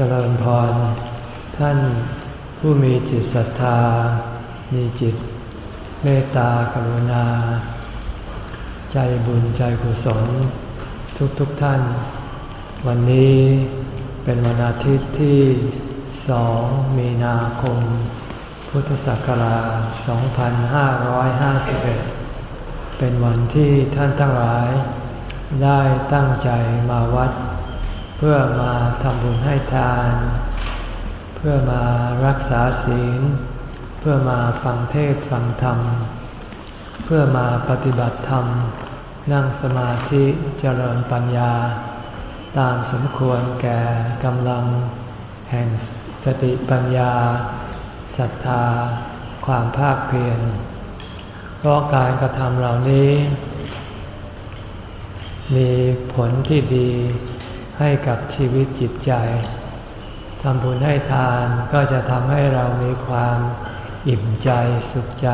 เจริญพร ท่านผู้มีจิตศรัทธา มีจิตเมตตากรุณา ใจบุญใจกุศล ทุกทุกท่าน วันนี้เป็นวันอาทิตย์ที่สองมีนาคม พุทธศักราช 2551 เป็นวันที่ท่านทั้งหลาย ได้ตั้งใจมาวัด เพื่อมาทำบุญให้ทาน เพื่อมารักษาศีล เพื่อมาฟังเทศฟังธรรม เพื่อมาปฏิบัติธรรม นั่งสมาธิเจริญปัญญา ตามสมควรแก่กำลัง แห่งสติปัญญาศรัทธา ความภาคเพียรเพราะการกระทำเหล่านี้ มีผลที่ดี ให้กับชีวิตจิตใจทำบุญให้ทานก็จะทำให้เรามีความอิ่มใจสุขใจ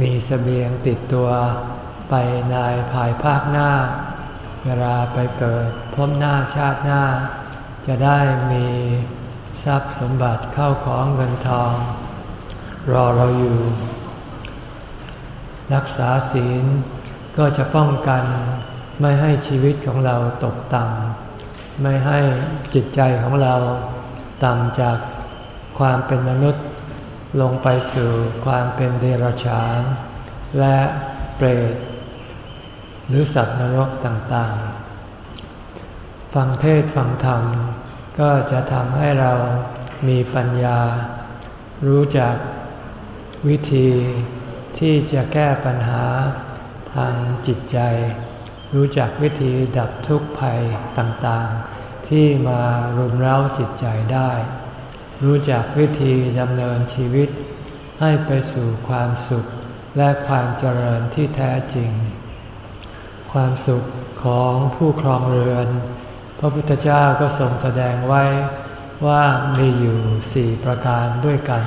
มีสเสบียงติดตัวไปในภายภาคหน้า เวลาไปเกิดพบหน้าชาติหน้า จะได้มีทรัพย์สมบัติเข้าของเงินทอง รอเราอยู่ รักษาศีลก็จะป้องกัน ไม่ให้ชีวิตของเราตกต่ำไม่ให้จิตใจของเราต่ำจากความเป็นมนุษย์ลงไปสู่ความเป็นเดรัจฉาน และเปรตหรือสัตว์นรกต่างๆ ฟังเทศฟังธรรม ก็จะทำให้เรามีปัญญา รู้จักวิธีที่จะแก้ปัญหาทางจิตใจ รู้จักวิธีดับทุกข์ภัยต่างๆ ที่มารุมเร้าจิตใจได้ รู้จักวิธีดำเนินชีวิต ให้ไปสู่ความสุขและความเจริญที่แท้จริง ความสุขของผู้ครองเรือน พระพุทธเจ้าก็ทรงแสดงไว้ว่ามีอยู่สี่ประการด้วยกัน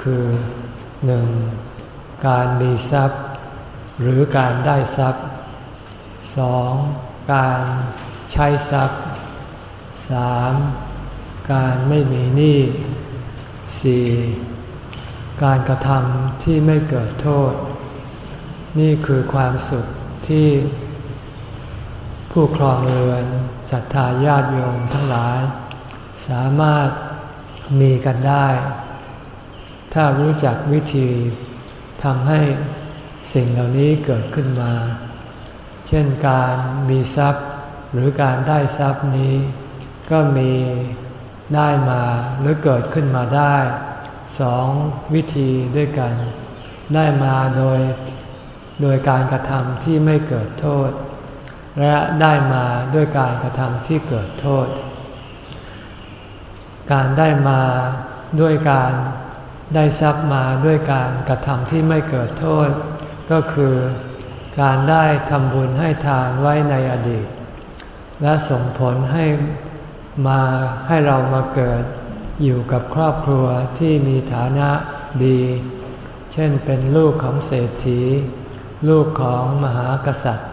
คือ 1. การมีทรัพย์ หรือการได้ทรัพย์ 2. การใช้ทรัพย์ 3. การไม่มีหนี้ 4. การกระทำที่ไม่เกิดโทษ นี่คือความสุขที่ ผู้ครองเรือนศรัทธาญาติโยมทั้งหลาย สามารถมีกันได้ ถ้ารู้จักวิธีทำให้สิ่งเหล่านี้เกิดขึ้นมา เช่นการมีทรัพย์หรือการได้ทรัพย์นี้ ก็มีได้มาหรือเกิดขึ้นมาได้สองวิธีด้วยกัน ได้มาโดยโดยการกระทำที่ไม่เกิดโทษ และได้มาด้วยการกระทำที่เกิดโทษ การได้มาด้วยการได้ทรัพย์มาด้วยการกระทำที่ไม่เกิดโทษ ก็คือ การได้ทำบุญให้ทานไว้ในอดีต และส่งผลให้มาให้เรามาเกิดอยู่กับครอบครัวที่มีฐานะดี เช่นเป็นลูกของเศรษฐี ลูกของมหากษัตริย์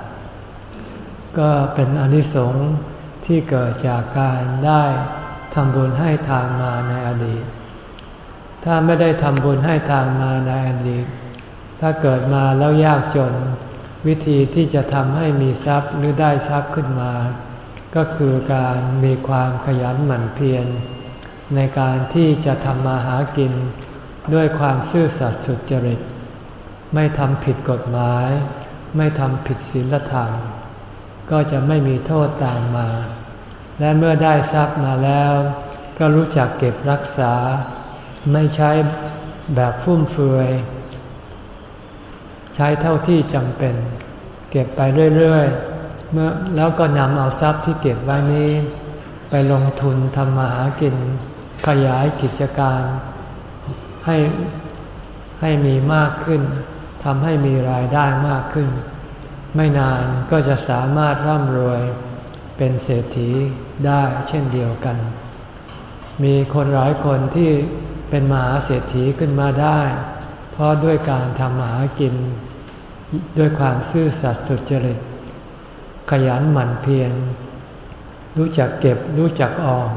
ก็เป็นอนิสงส์ที่เกิดจากการได้ทำบุญให้ทานมาในอดีต ถ้าไม่ได้ทำบุญให้ทานมาในอดีต ถ้าเกิดมาแล้วยากจน วิธีที่จะทำให้มีทรัพย์หรือได้ทรัพย์ขึ้นมา ก็คือการมีความขยันหมั่นเพียร ในการที่จะทำมาหากิน ด้วยความซื่อสัตย์สุจริต ไม่ทำผิดกฎหมาย ไม่ทำผิดศีลธรรม ก็จะไม่มีโทษตามมา และเมื่อได้ทรัพย์มาแล้ว ก็รู้จักเก็บรักษา ไม่ใช้แบบฟุ่มเฟือย ช้เท่าที่จำเป็น เก็บไปเรื่อยๆเมื่อแล้วก็นำเอาทรัพย์ที่เก็บไว้นี้ ไปลงทุนทำมาหากิน ขยายกิจการให้ให้มีมากขึ้นทำให้มีรายได้มากขึ้น ไม่นานก็จะสามารถร่ำรวยเป็นเศรษฐีได้เช่นเดียวกัน มีคนหลายคนที่เป็นมหาเศรษฐีขึ้นมาได้ ราะด้วยการทำมาหากิน ด้วยความซื่อสัตย์สุจริต ขยันหมั่นเพียรรู้จักเก็บรู้จักออม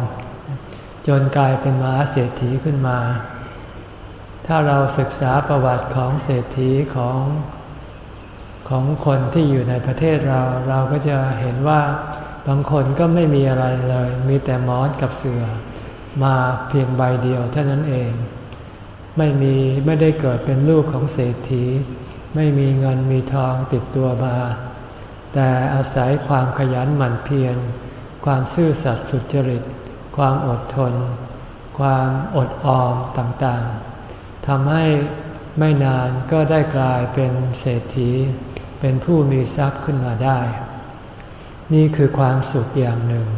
จนกลายเป็นมหาเศรษฐีขึ้นมา ถ้าเราศึกษาประวัติของเศรษฐีของของคนที่อยู่ในประเทศเรา เราก็จะเห็นว่าบางคนก็ไม่มีอะไรเลย มีแต่มอนกับเสือ มาเพียงใบเดียวเท่านั้นเอง ไม่มีไม่ได้เกิดเป็นลูกของเศรษฐี ไม่มีเงินมีทองติดตัวมา แต่อาศัยความขยันหมั่นเพียร ความซื่อสัตย์สุจริต ความอดทน ความอดออมต่างๆทำให้ไม่นานก็ได้กลายเป็นเศรษฐี เป็นผู้มีทรัพย์ขึ้นมาได้ นี่คือความสุขอย่างหนึ่ง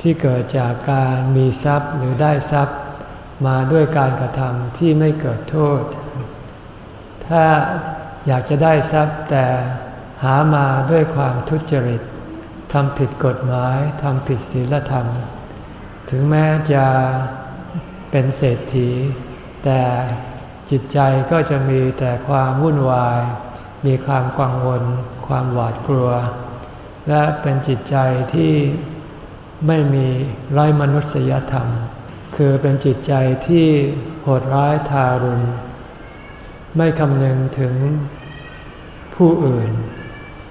ที่เกิดจากการมีทรัพย์หรือได้ทรัพย์ มาด้วยการกระทำที่ไม่เกิดโทษ ถ้าอยากจะได้ทรัพย์แต่หามาด้วยความทุจริตทำผิดกฎหมายทำผิดศีลธรรม ถึงแม้จะเป็นเศรษฐี แต่จิตใจก็จะมีแต่ความวุ่นวาย มีความกังวล ความหวาดกลัว และเป็นจิตใจที่ไม่มีไร้มนุษยธรรม คือเป็นจิตใจที่โหดร้ายทารุณ ไม่คำนึงถึงผู้อื่น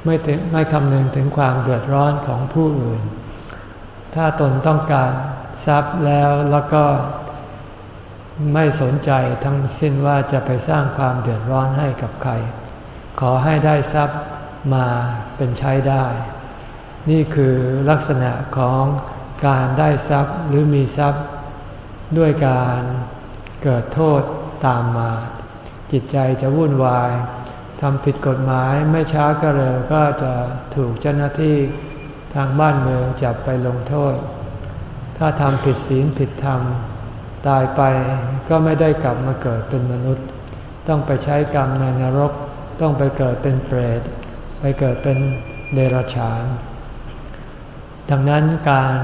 ไม่ไม่คำนึงถึงความเดือดร้อนของผู้อื่น ถ้าตนต้องการทรัพย์แล้วแล้วก็ไม่สนใจทั้งสิ้นว่าจะไปสร้างความเดือดร้อนให้กับใคร ขอให้ได้ทรัพย์มาเป็นใช้ได้ นี่คือลักษณะของการได้ทรัพย์หรือมีทรัพย์ ด้วยการเกิดโทษตามมา จิตใจจะวุ่นวายทำผิดกฎหมายไม่ช้าก็เร็วก็จะถูกเจ้าหน้าที่ทางบ้านเมืองจับไปลงโทษ ถ้าทำผิดศีลผิดธรรม ตายไปก็ไม่ได้กลับมาเกิดเป็นมนุษย์ ต้องไปใช้กรรมในนรก ต้องไปเกิดเป็นเปรต ไปเกิดเป็นเดรัจฉาน ดังนั้นการ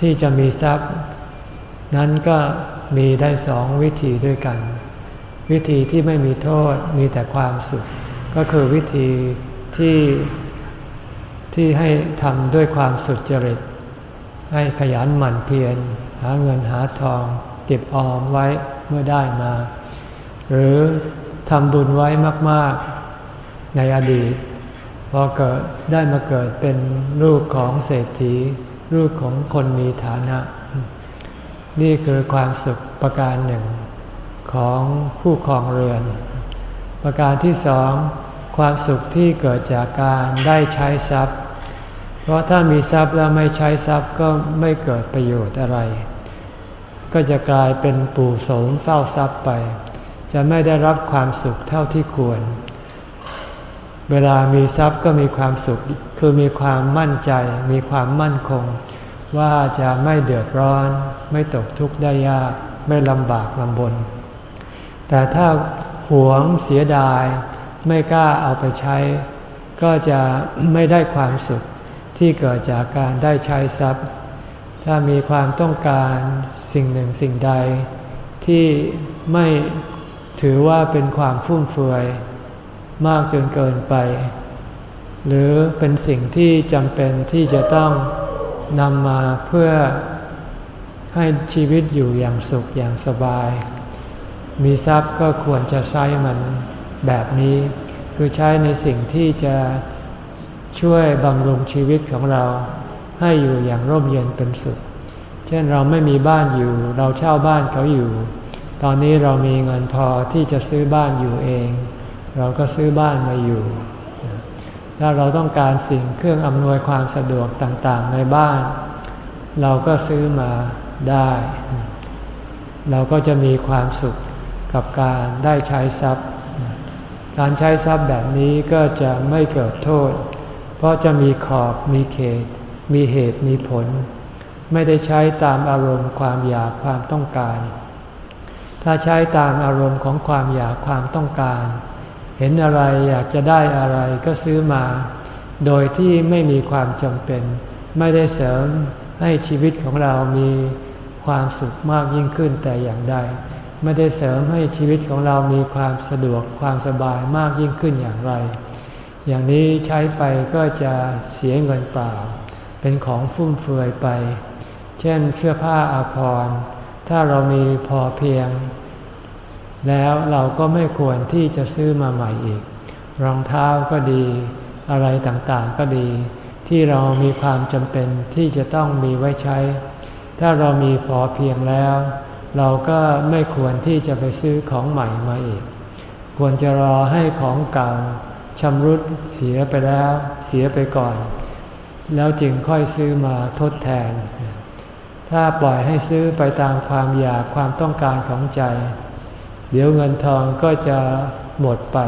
ที่จะมีทรัพย์ นั้นก็มีได้สองวิธีด้วยกัน วิธีที่ไม่มีโทษมีแต่ความสุข ก็คือวิธีที่ที่ให้ทำด้วยความสุจริต ให้ขยันหมั่นเพียรหาเงินหาทอง เก็บออมไว้เมื่อได้มา หรือทำบุญไว้มาก ๆ ในอดีต พอเกิดได้มาเกิดเป็นลูกของเศรษฐี ลูกของคนมีฐานะ นี่คือความสุขประการหนึ่งของผู้ครองเรือน ประการที่สองความสุขที่เกิดจากการได้ใช้ทรัพย์ เพราะถ้ามีทรัพย์แล้วไม่ใช้ทรัพย์ก็ไม่เกิดประโยชน์อะไร ก็จะกลายเป็นปู่โสมเฝ้าทรัพย์ไป จะไม่ได้รับความสุขเท่าที่ควร เวลามีทรัพย์ก็มีความสุข คือมีความมั่นใจ มีความมั่นคง ว่าจะไม่เดือดร้อน ไม่ตกทุกข์ได้ยาก ไม่ลำบากลำบน แต่ถ้าหวงเสียดาย ไม่กล้าเอาไปใช้ ก็จะไม่ได้ความสุขที่เกิดจากการได้ใช้ทรัพย์ ถ้ามีความต้องการสิ่งหนึ่งสิ่งใด ที่ไม่ถือว่าเป็นความฟุ่มเฟือยมากจนเกินไป หรือเป็นสิ่งที่จำเป็นที่จะต้อง นำมาเพื่อให้ชีวิตอยู่อย่างสุขอย่างสบาย มีทรัพย์ก็ควรจะใช้มันแบบนี้ คือใช้ในสิ่งที่จะช่วยบำรุงชีวิตของเราให้อยู่อย่างร่มเย็นเป็นสุข เช่นเราไม่มีบ้านอยู่ เราเช่าบ้านเขาอยู่ ตอนนี้เรามีเงินพอที่จะซื้อบ้านอยู่เอง เราก็ซื้อบ้านมาอยู่ ถ้าเราต้องการสิ่งเครื่องอำนวยความสะดวกต่างๆในบ้าน เราก็ซื้อมาได้ เราก็จะมีความสุขกับการได้ใช้ทรัพย์ การใช้ทรัพย์แบบนี้ก็จะไม่เกิดโทษ เพราะจะมีขอบมีเขต มีเหตุมีผล ไม่ได้ใช้ตามอารมณ์ความอยากความต้องการ ถ้าใช้ตามอารมณ์ของความอยากความต้องการ เห็นอะไรอยากจะได้อะไรก็ซื้อมา โดยที่ไม่มีความจำเป็น ไม่ได้เสริมให้ชีวิตของเรามีความสุขมากยิ่งขึ้นแต่อย่างใด ไม่ได้เสริมให้ชีวิตของเรามีความสะดวกความสบายมากยิ่งขึ้นอย่างไร อย่างนี้ใช้ไปก็จะเสียเงินเปล่า เป็นของฟุ่มเฟือยไป เช่นเสื้อผ้าอาภรณ์ถ้าเรามีพอเพียง แล้วเราก็ไม่ควรที่จะซื้อมาใหม่อีก รองเท้าก็ดี อะไรต่างๆก็ดี ที่เรามีความจำเป็นที่จะต้องมีไว้ใช้ ถ้าเรามีพอเพียงแล้ว เราก็ไม่ควรที่จะไปซื้อของใหม่มาอีก ควรจะรอให้ของเก่าชำรุดเสียไปแล้วเสียไปก่อน แล้วจึงค่อยซื้อมาทดแทน ถ้าปล่อยให้ซื้อไปตามความอยากความต้องการของใจ ดี๋ยวเงินทองก็จะหมดไป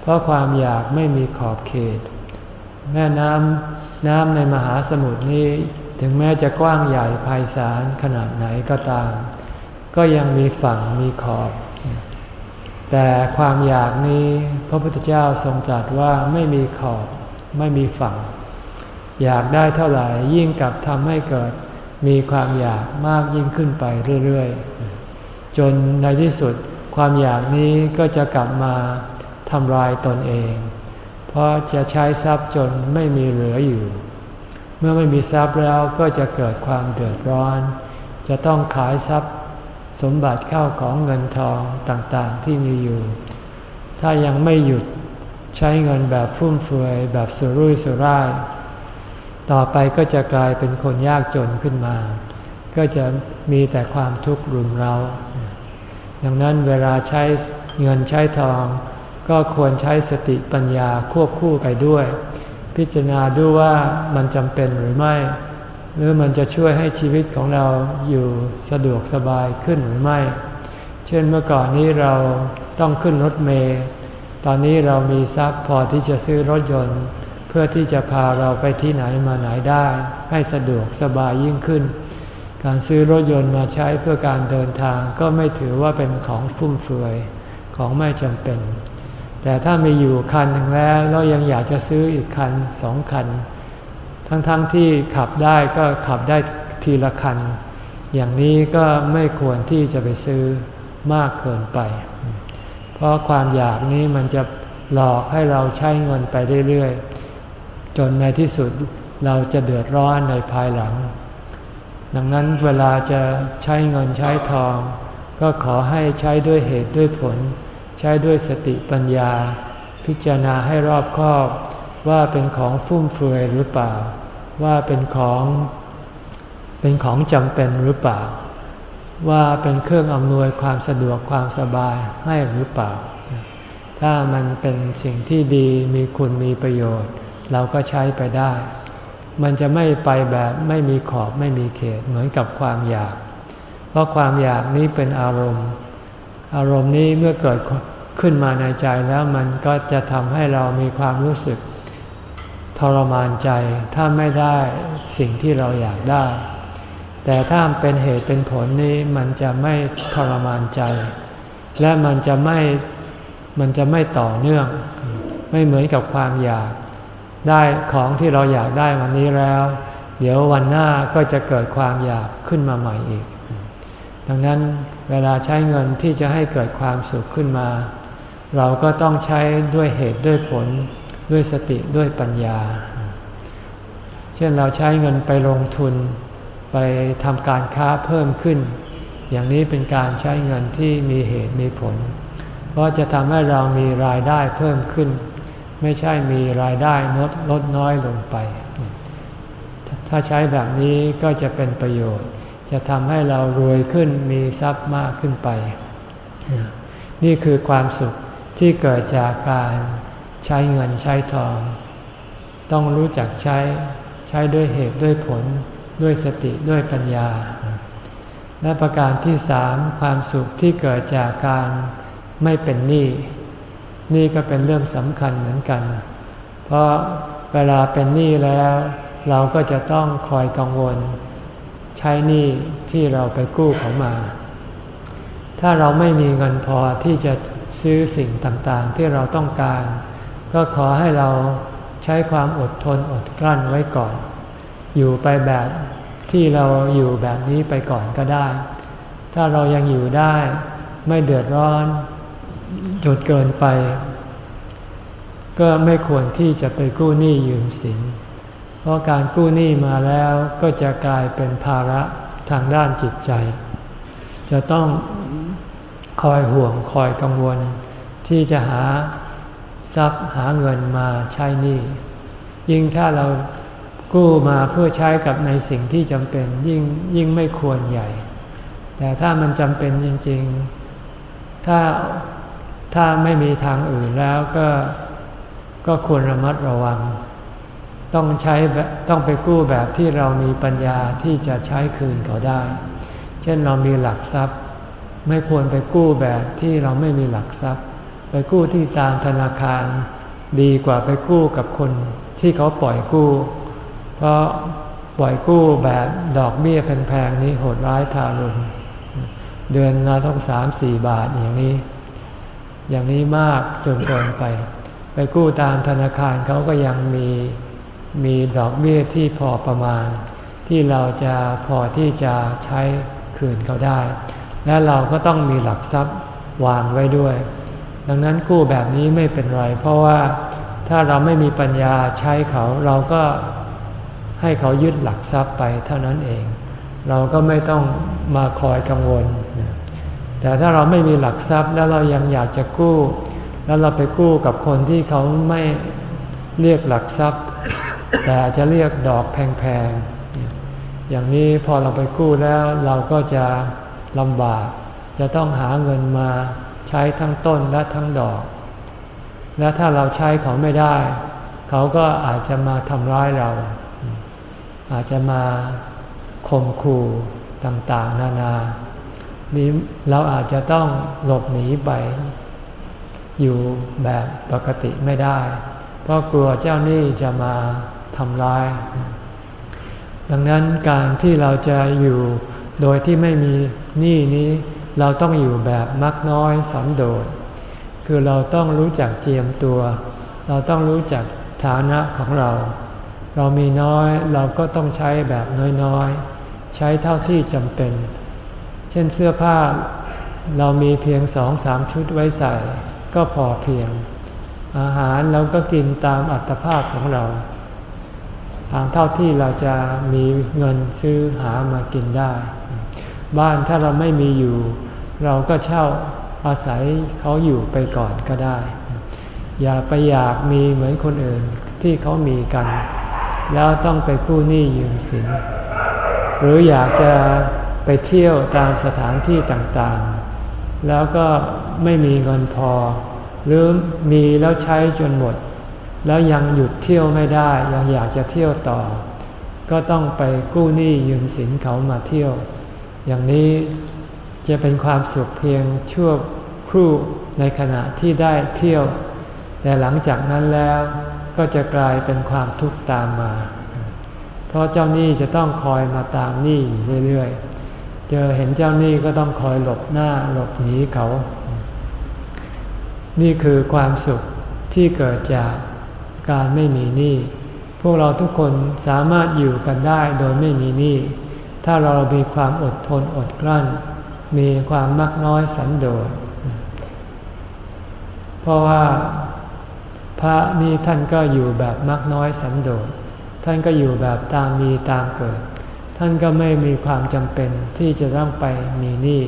เพราะความอยากไม่มีขอบเขต แม่น้ำน้ำในมหาสมุทรนี้ถึงแม้จะกว้างใหญ่ไพศาลขนาดไหนก็ตาม ก็ยังมีฝั่งมีขอบ แต่ความอยากนี้พระพุทธเจ้าทรงตรัสว่าไม่มีขอบไม่มีฝั่ง อยากได้เท่าไหร่ยิ่งกับทำให้เกิดมีความอยากมากยิ่งขึ้นไปเรื่อยๆ จนในที่สุด ความอยากนี้ก็จะกลับมาทำลายตนเอง เพราะจะใช้ทรัพย์จนไม่มีเหลืออยู่ เมื่อไม่มีทรัพย์แล้วก็จะเกิดความเดือดร้อน จะต้องขายทรัพย์ สมบัติเข้าของเงินทองต่างๆที่มีอยู่ ถ้ายังไม่หยุดใช้เงินแบบฟุ่มเฟือยแบบสุรุ่ยสุร่าย ต่อไปก็จะกลายเป็นคนยากจนขึ้นมา ก็จะมีแต่ความทุกข์รุมเรา ดังนั้นเวลาใช้เงินใช้ทอง ก็ควรใช้สติปัญญาควบคู่ไปด้วย พิจารณาดูว่ามันจำเป็นหรือไม่ หรือมันจะช่วยให้ชีวิตของเราอยู่สะดวกสบายขึ้นหรือไม่ เช่นเมื่อก่อนนี้เราต้องขึ้นรถเมล์ตอนนี้เรามีทรัพย์พอที่จะซื้อรถยนต์ เพื่อที่จะพาเราไปที่ไหนมาไหนได้ ให้สะดวกสบายยิ่งขึ้น การซื้อรถยนต์มาใช้เพื่อการเดินทางก็ไม่ถือว่าเป็นของฟุ่มเฟือยของไม่จำเป็น แต่ถ้ามีอยู่คันหนึ่งแล้วเรายังอยากจะซื้ออีกคันสองคัน ทั้งๆทที่ขับได้ก็ขับได้ทีละคัน อย่างนี้ก็ไม่ควรที่จะไปซื้อมากเกินไป เพราะความอยากนี้มันจะหลอกให้เราใช้เงินไปเรื่อยๆ จนในที่สุดเราจะเดือดร้อนในภายหลัง ดังนั้นเวลาจะใช้เงินใช้ทอง ก็ขอให้ใช้ด้วยเหตุด้วยผล ใช้ด้วยสติปัญญา พิจารณาให้รอบคอบว่าเป็นของฟุ่มเฟือยหรือเปล่า ว่าเป็นของ เป็นของจำเป็นหรือเปล่า ว่าเป็นเครื่องอำนวยความสะดวกความสบายให้หรือเปล่า ถ้ามันเป็นสิ่งที่ดีมีคุณมีประโยชน์ เราก็ใช้ไปได้ มันจะไม่ไปแบบไม่มีขอบไม่มีเขตเหมือนกับความอยาก เพราะความอยากนี้เป็นอารมณ์ อารมณ์นี้เมื่อเกิดขึ้นมาในใจแล้วมันก็จะทำให้เรามีความรู้สึก ทรมานใจถ้าไม่ได้สิ่งที่เราอยากได้ แต่ถ้าเป็นเหตุเป็นผลนี้มันจะไม่ทรมานใจ และมันจะไม่มันจะไม่ต่อเนื่อง ไม่เหมือนกับความอยาก ได้ของที่เราอยากได้วันนี้แล้ว เดี๋ยววันหน้าก็จะเกิดความอยากขึ้นมาใหม่อีก ดังนั้นเวลาใช้เงินที่จะให้เกิดความสุขขึ้นมา เราก็ต้องใช้ด้วยเหตุด้วยผลด้วยสติด้วยปัญญา เช่นเราใช้เงินไปลงทุน ไปทำการค้าเพิ่มขึ้น อย่างนี้เป็นการใช้เงินที่มีเหตุมีผล เพราะจะทำให้เรามีรายได้เพิ่มขึ้น ไม่ใช่มีรายได้ลดลดน้อยลงไป ถ้าใช้แบบนี้ก็จะเป็นประโยชน์ จะทำให้เรารวยขึ้นมีทรัพย์มากขึ้นไป นี่คือความสุขที่เกิดจากการใช้เงินใช้ทอง ต้องรู้จักใช้ใช้ด้วยเหตุด้วยผลด้วยสติด้วยปัญญา และประการที่สามความสุขที่เกิดจากการไม่เป็นหนี้ นี่ก็เป็นเรื่องสำคัญเหมือนกัน เพราะเวลาเป็นหนี้แล้ว เราก็จะต้องคอยกังวล ใช้หนี้ที่เราไปกู้เขามา ถ้าเราไม่มีเงินพอที่จะซื้อสิ่งต่างๆ ที่เราต้องการ ก็ขอให้เราใช้ความอดทนอดกลั้นไว้ก่อน อยู่ไปแบบที่เราอยู่แบบนี้ไปก่อนก็ได้ ถ้าเรายังอยู่ได้ ไม่เดือดร้อน จดเกินไป ก็ไม่ควรที่จะไปกู้หนี้ยืมสิน เพราะการกู้หนี้มาแล้วก็จะกลายเป็นภาระทางด้านจิตใจ จะต้องคอยห่วงคอยกังวล ที่จะหาทรัพย์หาเงินมาใช้หนี้ ยิ่งถ้าเรากู้มาเพื่อใช้กับในสิ่งที่จำเป็นยิ่งยิ่งไม่ควรใหญ่ แต่ถ้ามันจำเป็นจริง ๆ ถ้า ถ้าไม่มีทางอื่นแล้วก็ก็ควรระมัดระวัง ต้องใช้ต้องไปกู้แบบที่เรามีปัญญาที่จะใช้คืนเขาได้ เช่นเรามีหลักทรัพย์ ไม่ควรไปกู้แบบที่เราไม่มีหลักทรัพย์ ไปกู้ที่ตามธนาคาร ดีกว่าไปกู้กับคนที่เขาปล่อยกู้ เพราะปล่อยกู้แบบดอกเบี้ยแพงๆนี้โหดร้ายทารุณเดือนละต้องสามสี่บาทอย่างนี้ อย่างนี้มากจนเกินไป ไปกู้ตามธนาคารเขาก็ยังมีมีดอกเบี้ยที่พอประมาณ ที่เราจะพอที่จะใช้คืนเขาได้ และเราก็ต้องมีหลักทรัพย์วางไว้ด้วย ดังนั้นกู้แบบนี้ไม่เป็นไร เพราะว่าถ้าเราไม่มีปัญญาใช้เขาเราก็ให้เขายึดหลักทรัพย์ไปเท่านั้นเอง เราก็ไม่ต้องมาคอยกังวล แต่ถ้าเราไม่มีหลักทรัพย์แล้วเรายังอยากจะกู้ แล้วเราไปกู้กับคนที่เขาไม่เรียกหลักทรัพย์ แต่จะเรียกดอกแพงๆ อย่างนี้พอเราไปกู้แล้วเราก็จะลำบาก จะต้องหาเงินมาใช้ทั้งต้นและทั้งดอก และถ้าเราใช้เขาไม่ได้ เขาก็อาจจะมาทำร้ายเรา อาจจะมาข่มขู่ต่างๆ นานานี้ นี้เราอาจจะต้องหลบหนีไป อยู่แบบปกติไม่ได้ เพราะกลัวเจ้าหนี้จะมาทำร้าย ดังนั้นการที่เราจะอยู่โดยที่ไม่มีหนี้นี้ เราต้องอยู่แบบมักน้อยสันโดษคือเราต้องรู้จักเจียมตัว เราต้องรู้จักฐานะของเรา เรามีน้อยเราก็ต้องใช้แบบน้อยๆ ใช้เท่าที่จำเป็น ช่นเสื้อผ้าเรามีเพียงสองสามชุดไว้ใส่ ก็พอเพียง อาหารเราก็กินตามอัตภาพของเรา ตามเท่าที่เราจะมีเงินซื้อหามากินได้ บ้านถ้าเราไม่มีอยู่ เราก็เช่าอาศัยเขาอยู่ไปก่อนก็ได้ อย่าไปอยากมีเหมือนคนอื่นที่เขามีกัน แล้วต้องไปกู้หนี้ยืมสินหรืออยากจะ ไปเที่ยวตามสถานที่ต่างๆ แล้วก็ไม่มีเงินพอ หรือมีแล้วใช้จนหมด แล้วยังหยุดเที่ยวไม่ได้ยังอยากจะเที่ยวต่อ ก็ต้องไปกู้หนี้ยืมสินเขามาเที่ยว อย่างนี้จะเป็นความสุขเพียงชั่วครู่ในขณะที่ได้เที่ยว แต่หลังจากนั้นแล้วก็จะกลายเป็นความทุกข์ตามมา เพราะเจ้าหนี้จะต้องคอยมาตามหนี้เรื่อยๆ เจอเห็นเจ้าหนี้ก็ต้องคอยหลบหน้าหลบหนีเขา นี่คือความสุขที่เกิดจากการไม่มีหนี้พวกเราทุกคนสามารถอยู่กันได้โดยไม่มีหนี้ถ้าเรามีความอดทนอดกลั้น มีความมักน้อยสันโดษเพราะว่าพระนี่ท่านก็อยู่แบบมักน้อยสันโดษท่านก็อยู่แบบตามมีตามเกิด ท่านก็ไม่มีความจำเป็นที่จะต้องไปมีหนี้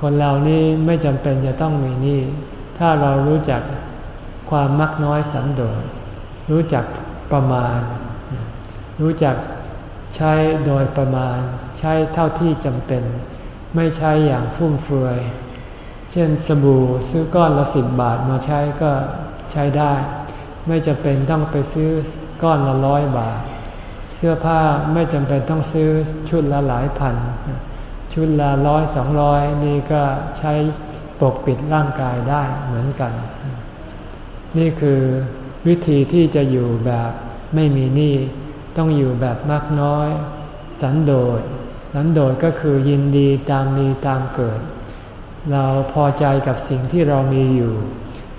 คนเรานี่ไม่จำเป็นจะต้องมีหนี้ ถ้าเรารู้จักความมักน้อยสันโดษ รู้จักประมาณ รู้จักใช้โดยประมาณ ใช้เท่าที่จำเป็น ไม่ใช้อย่างฟุ่มเฟือย เช่นสบู่ซื้อก้อนละสิบบาทมาใช้ก็ใช้ได้ ไม่จำเป็นต้องไปซื้อก้อนละร้อยบาท เสื้อผ้าไม่จำเป็นต้องซื้อชุดละหลายพัน ชุดละร้อยสองร้อยนี่ก็ใช้ปกปิดร่างกายได้เหมือนกัน นี่คือวิธีที่จะอยู่แบบไม่มีหนี้ต้องอยู่แบบมากน้อย สันโดษ สันโดษก็คือยินดีตามมีตามเกิด เราพอใจกับสิ่งที่เรามีอยู่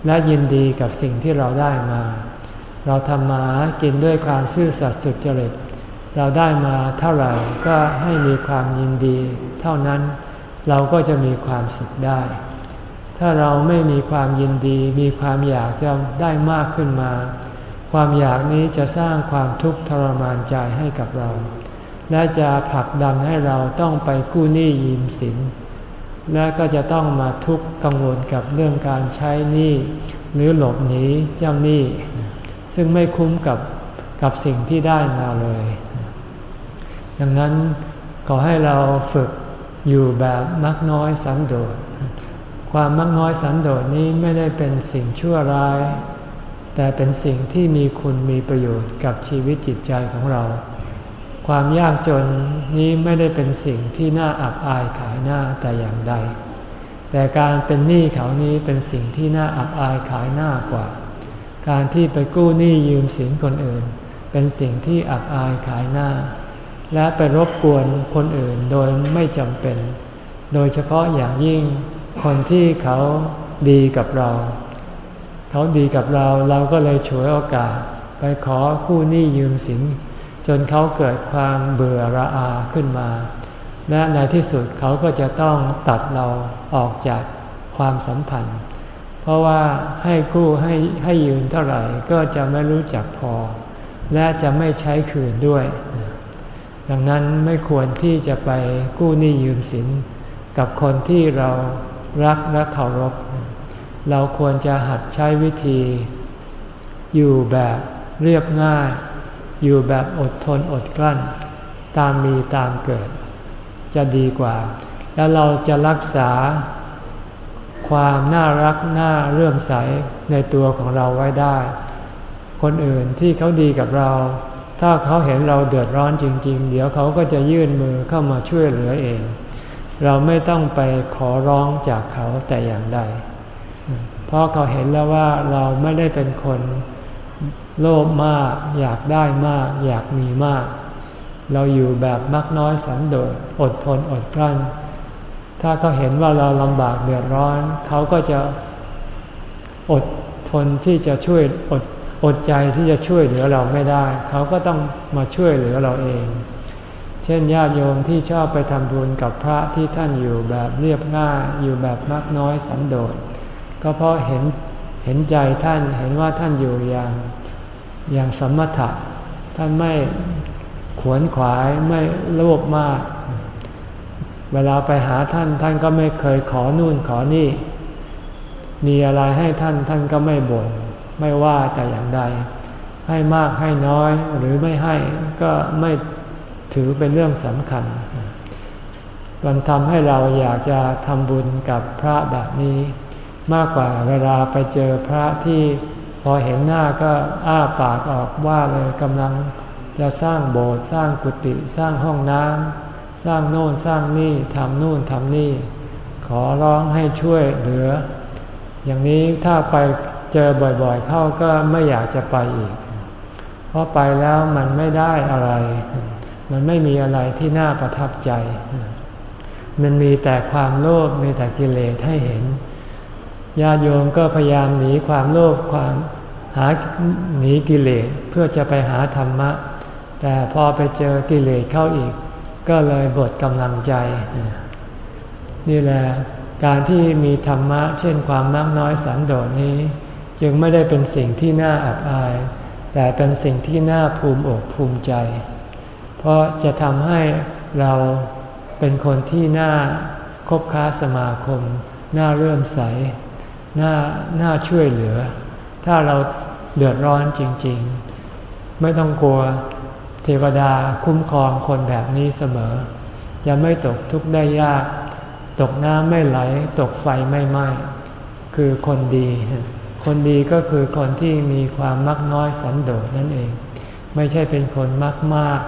และยินดีกับสิ่งที่เราได้มา เราทำมากินด้วยความซื่อสัตย์สุจริต เราได้มาเท่าไหร่ก็ให้มีความยินดี เท่านั้นเราก็จะมีความสุขได้ ถ้าเราไม่มีความยินดี มีความอยากจะได้มากขึ้นมาคความอยากนี้จะสร้างความทุกข์ทรมานใจให้กับเรา และจะผลักดันให้เราต้องไปกู้หนี้ยืมสิน และก็จะต้องมาทุกข์กังวลกับเรื่องการใช้หนี้หรือหลบหนีเจ้าหนี้ ซึ่งไม่คุ้มกับกับสิ่งที่ได้มาเลย ดังนั้นขอให้เราฝึกอยู่แบบมักน้อยสันโดษ ความมักน้อยสันโดษนี้ไม่ได้เป็นสิ่งชั่วร้าย แต่เป็นสิ่งที่มีคุณมีประโยชน์กับชีวิตจิตใจของเรา ความยากจนนี้ไม่ได้เป็นสิ่งที่น่าอับอายขายหน้าแต่อย่างใด แต่การเป็นหนี้เขานี้เป็นสิ่งที่น่าอับอายขายหน้ากว่า การที่ไปกู้หนี้ยืมสินคนอื่น เป็นสิ่งที่อับอายขายหน้า และไปรบกวนคนอื่นโดยไม่จำเป็น โดยเฉพาะอย่างยิ่งคนที่เขาดีกับเรา เขาดีกับเราเราก็เลยฉวยโอกาส ไปขอกู้หนี้ยืมสิน จนเขาเกิดความเบื่อระอาขึ้นมา และในที่สุดเขาก็จะต้องตัดเราออกจากความสัมพันธ์ เพราะว่าให้กู้ให้ให้ยืมเท่าไหร่ก็จะไม่รู้จักพอ และจะไม่ใช้คืนด้วย ดังนั้นไม่ควรที่จะไปกู้หนี้ยืมสิน กับคนที่เรารักและเคารพ เราควรจะหัดใช้วิธี อยู่แบบเรียบง่าย อยู่แบบอดทนอดกลั้น ตามมีตามเกิด จะดีกว่า แล้วเราจะรักษา ความน่ารักน่าเรื่มใสในตัวของเราไว้ได้ คนอื่นที่เขาดีกับเรา ถ้าเขาเห็นเราเดือดร้อนจริง ๆ เดี๋ยวเขาก็จะยื่นมือเข้ามาช่วยเหลือเอง เราไม่ต้องไปขอร้องจากเขาแต่อย่างใด เพราะเขาเห็นแล้วว่าเราไม่ได้เป็นคนโลภมาก อยากได้มาก อยากมีมาก เราอยู่แบบมักน้อยสันโดษอดทนอดกลั้น ถ้าเขาเห็นว่าเราลำบากเดือดร้อน เขาก็จะอดทนที่จะช่วยอด อดใจที่จะช่วยเหลือเราไม่ได้ เขาก็ต้องมาช่วยเหลือเราเอง เช่นญาติโยมที่ชอบไปทำบุญกับพระที่ท่านอยู่แบบเรียบง่ายอยู่แบบมากน้อยสันโดษ ก็เพราะเห็นเห็นใจท่านเห็นว่าท่านอยู่อย่างอย่างสมถะท่านไม่ขวนขวายไม่โลภมาก เวลาไปหาท่านท่านก็ไม่เคยขอนู่นขอนี่ มีอะไรให้ท่านท่านก็ไม่บ่น ไม่ว่าแต่อย่างใด ให้มากให้น้อยหรือไม่ให้ก็ไม่ถือเป็นเรื่องสำคัญ มันทำให้เราอยากจะทำบุญกับพระแบบนี้ มากกว่าเวลาไปเจอพระที่พอเห็นหน้าก็อ้าปากออกว่าเลยกำลังจะสร้างโบสถ์สร้างกุฏิสร้างห้องน้ำสร้างโน่นสร้างนี่ทำนู่นทำนี่ ขอร้องให้ช่วยเหลือ อย่างนี้ถ้าไป เจอบ่อยๆเข้าก็ไม่อยากจะไปอีก เพราะไปแล้วมันไม่ได้อะไร มันไม่มีอะไรที่น่าประทับใจ มันมีแต่ความโลภมีแต่กิเลสให้เห็นญาโยมก็พยายามหนีความโลภความหาหนีกิเลสเพื่อจะไปหาธรรมะ แต่พอไปเจอกิเลสเข้าอีก ก็เลยบดกำลังใจ นี่แหละการที่มีธรรมะ เช่นความมากน้อยสันโดษนี้ จึงไม่ได้เป็นสิ่งที่น่าอับอาย แต่เป็นสิ่งที่น่าภูมิอกภูมิใจ เพราะจะทำให้เราเป็นคนที่น่าคบค้าสมาคม น่าเลื่อมใส น่าน่าช่วยเหลือ ถ้าเราเดือดร้อนจริงๆ ไม่ต้องกลัวเทวดาคุ้มครองคนแบบนี้เสมอ จะไม่ตกทุกข์ได้ยาก ตกน้ำไม่ไหล ตกไฟไม่ไหม้ คือคนดี คนดีก็คือคนที่มีความมักน้อยสันโดษนั่นเอง ไม่ใช่เป็นคนมักมาก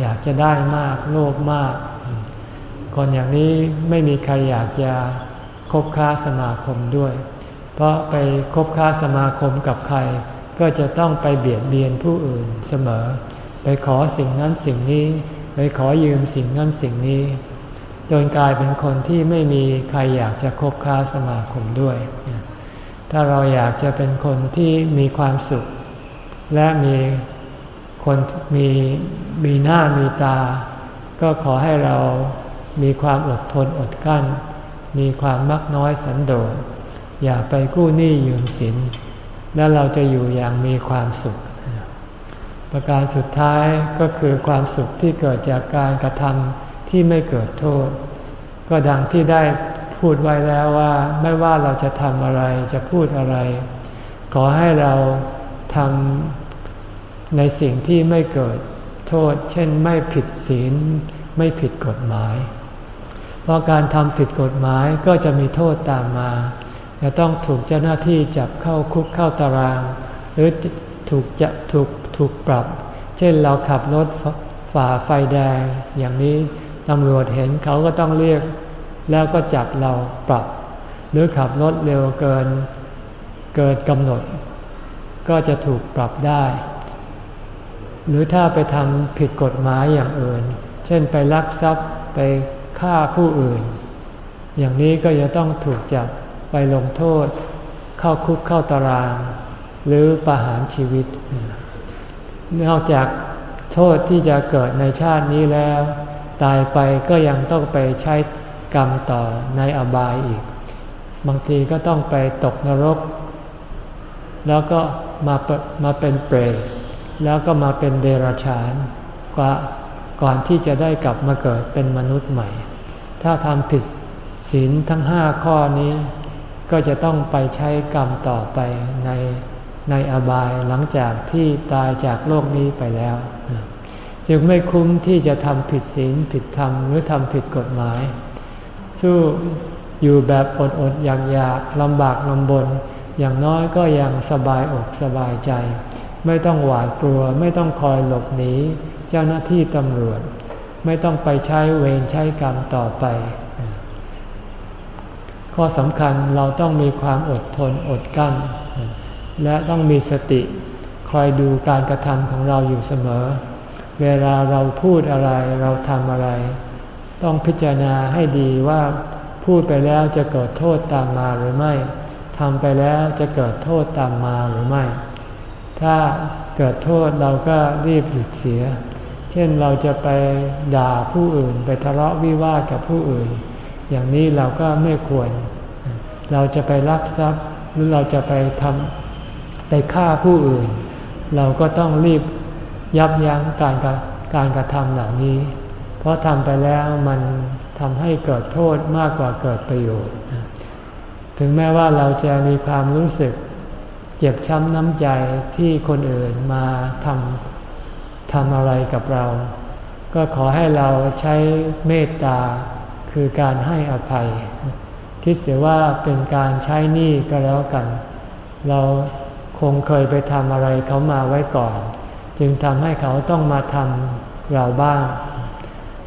อยากจะได้มากโลภมาก คนอย่างนี้ไม่มีใครอยากจะคบค้าสมาคมด้วย เพราะไปคบค้าสมาคมกับใคร ก็จะต้องไปเบียดเบียนผู้อื่นเสมอ ไปขอสิ่งนั้นสิ่งนี้ ไปขอยืมสิ่งนั้นสิ่งนี้จนกลายเป็นคนที่ไม่มีใครอยากจะคบค้าสมาคมด้วย ถ้าเราอยากจะเป็นคนที่มีความสุข และมีคนมีมีหน้ามีตา ก็ขอให้เรามีความอดทนอดกั้น มีความมักน้อยสันโดษอย่าไปกู้หนี้ยืมสิน แล้วเราจะอยู่อย่างมีความสุข ประการสุดท้ายก็คือความสุขที่เกิดจากการกระทำที่ไม่เกิดโทษ ก็ดังที่ได้ พูดไว้แล้วว่าไม่ว่าเราจะทำอะไรจะพูดอะไร ขอให้เราทำในสิ่งที่ไม่เกิดโทษ เช่นไม่ผิดศีลไม่ผิดกฎหมาย เพราะการทำผิดกฎหมายก็จะมีโทษตามมา จะต้องถูกเจ้าหน้าที่จับเข้าคุกเข้าตาราง หรือถูกจะถูกถูกปรับ เช่นเราขับรถฝ่าไฟแดงอย่างนี้ตำรวจเห็นเขาก็ต้องเรียก แล้วก็จับเราปรับ หรือขับรถเร็วเกินเกินกำหนด ก็จะถูกปรับได้ หรือถ้าไปทำผิดกฎหมายอย่างอื่น เช่นไปลักทรัพย์ไปฆ่าผู้อื่น อย่างนี้ก็จะต้องถูกจับไปลงโทษ เข้าคุกเข้าตาราง หรือประหารชีวิต นอกจากโทษที่จะเกิดในชาตินี้แล้ว ตายไปก็ยังต้องไปใช้ กรรมต่อในอบายอีก บางทีก็ต้องไปตกนรก แล้วก็มามาเป็นเปรตแล้วก็มาเป็นเดรัจฉานกว่าก่อนที่จะได้กลับมาเกิดเป็นมนุษย์ใหม่ ถ้าทำผิดศีลทั้งห้าข้อนี้ ก็จะต้องไปใช้กรรมต่อไปในในอบายหลังจากที่ตายจากโลกนี้ไปแล้ว จึงไม่คุ้มที่จะทำผิดศีลผิดธรรมหรือทำผิดกฎหมาย สู้อยู่แบบอดอดอยากอยากลำบากลำบน อย่างน้อยก็ยังสบายอกสบายใจ ไม่ต้องหวาดกลัว ไม่ต้องคอยหลบหนีเจ้าหน้าที่ตำรวจ ไม่ต้องไปใช้เวรใช้กรรมต่อไป ข้อสำคัญเราต้องมีความอดทนอดกั้น และต้องมีสติคอยดูการกระทำของเราอยู่เสมอ เวลาเราพูดอะไรเราทำอะไร ต้องพิจารณาให้ดีว่าพูดไปแล้วจะเกิดโทษตามมาหรือไม่ทำไปแล้วจะเกิดโทษตามมาหรือไม่ ถ้าเกิดโทษเราก็รีบหยุดเสีย เช่นเราจะไปด่าผู้อื่นไปทะเลาะวิวาทกับผู้อื่น อย่างนี้เราก็ไม่ควร เราจะไปลักทรัพย์หรือเราจะไปทำไปฆ่าผู้อื่น เราก็ต้องรีบยับยั้งการการกระทำเหล่านี้ เพราะทำไปแล้วมันทำให้เกิดโทษมากกว่าเกิดประโยชน์ ถึงแม้ว่าเราจะมีความรู้สึกเจ็บช้ำน้ำใจที่คนอื่นมาทำทำอะไรกับเรา ก็ขอให้เราใช้เมตตาคือการให้อภัย คิดเสียว่าเป็นการใช้หนี้ก็แล้วกัน เราคงเคยไปทำอะไรเขามาไว้ก่อน จึงทำให้เขาต้องมาทำเราบ้าง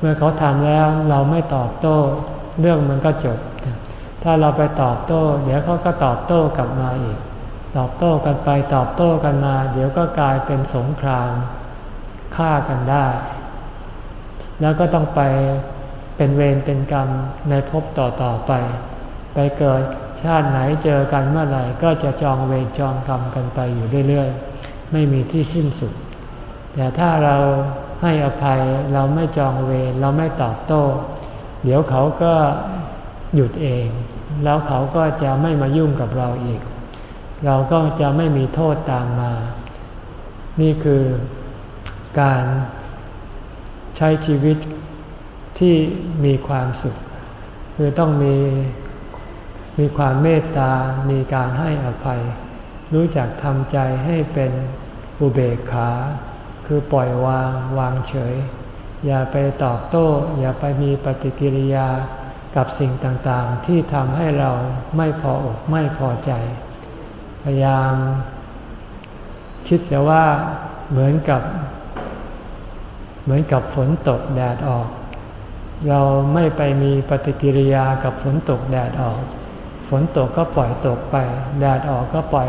มื่อเขาทำแล้วเราไม่ตอบโต้ เรื่องมันก็จบ ถ้าเราไปตอบโต้ เดี๋ยวเขาก็ตอบโต้กลับมาอีก ตอบโต้กันไปตอบโต้กันมา เดี๋ยวก็กลายเป็นสงครามฆ่ากันได้ แล้วก็ต้องไปเป็นเวรเป็นกรรมในภพต่อๆไป ไปเกิดชาติไหนเจอกันเมื่อไหร่ก็จะจองเวรจองกรรมกันไปอยู่เรื่อยๆ ไม่มีที่สิ้นสุด แต่ถ้าเรา ให้อภัยเราไม่จองเวรเราไม่ตอบโต้ เดี๋ยวเขาก็หยุดเอง แล้วเขาก็จะไม่มายุ่งกับเราอีก เราก็จะไม่มีโทษตามมา นี่คือการใช้ชีวิตที่มีความสุข คือต้องมีมีความเมตตา มีการให้อภัย รู้จักทำใจให้เป็นอุเบกขา คือปล่อยวางวางเฉย อย่าไปตอบโต้ อย่าไปมีปฏิกิริยากับสิ่งต่างๆ ที่ทำให้เราไม่พออกไม่พอใจ พยายาม คิดเสียว่าเหมือนกับ เหมือนกับฝนตกแดดออก เราไม่ไปมีปฏิกิริยากับฝนตกแดดออก ฝนตกก็ปล่อยตกไป แดดออกก็ปล่อย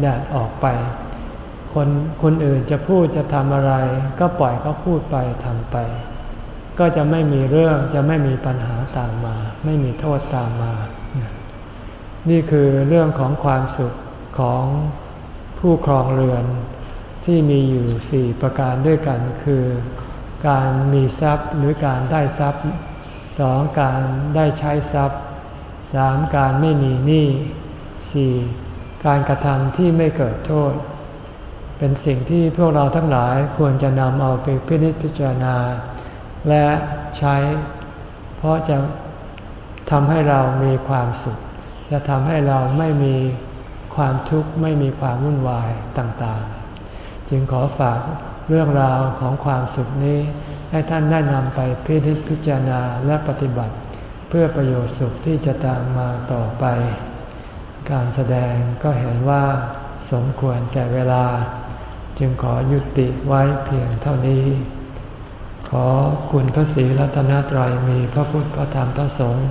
แดดออกไป คนคนอื่นจะพูดจะทำอะไร ก็ปล่อยเขาพูดไปทำไป ก็จะไม่มีเรื่องจะไม่มีปัญหาตามมา ไม่มีโทษตามมา นี่คือเรื่องของความสุขของผู้ครองเรือนที่มีอยู่สี่ประการด้วยกันคือ การมีทรัพย์หรือการได้ทรัพย์สองการได้ใช้ทรัพย์สามการไม่มีหนี้สี่การกระทำที่ไม่เกิดโทษ เป็นสิ่งที่พวกเราทั้งหลายควรจะนำเอาไปพินิจพิจารณา และใช้ เพราะจะทำให้เรามีความสุข จะทำให้เราไม่มีความทุกข์ไม่มีความวุ่นวายต่างๆ จึงขอฝากเรื่องราวของความสุขนี้ ให้ท่านได้นำไปพิจิตพิจารณาและปฏิบัติ เพื่อประโยชน์สุขที่จะตามมาต่อไป การแสดงก็เห็นว่าสมควรแก่เวลา จึงขอยุติไว้เพียงเท่านี้ ขอคุณพระศรีรัตนตรัยมีพระพุทธพระธรรมพระสงฆ์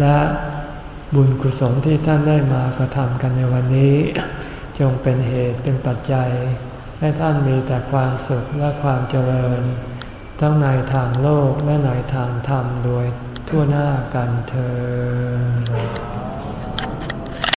และบุญกุศลที่ท่านได้มากระทำกันในวันนี้ จงเป็นเหตุเป็นปัจจัย ให้ท่านมีแต่ความสุขและความเจริญ ทั้งในทางโลกและในทางธรรมโดยทั่วหน้ากันเธอ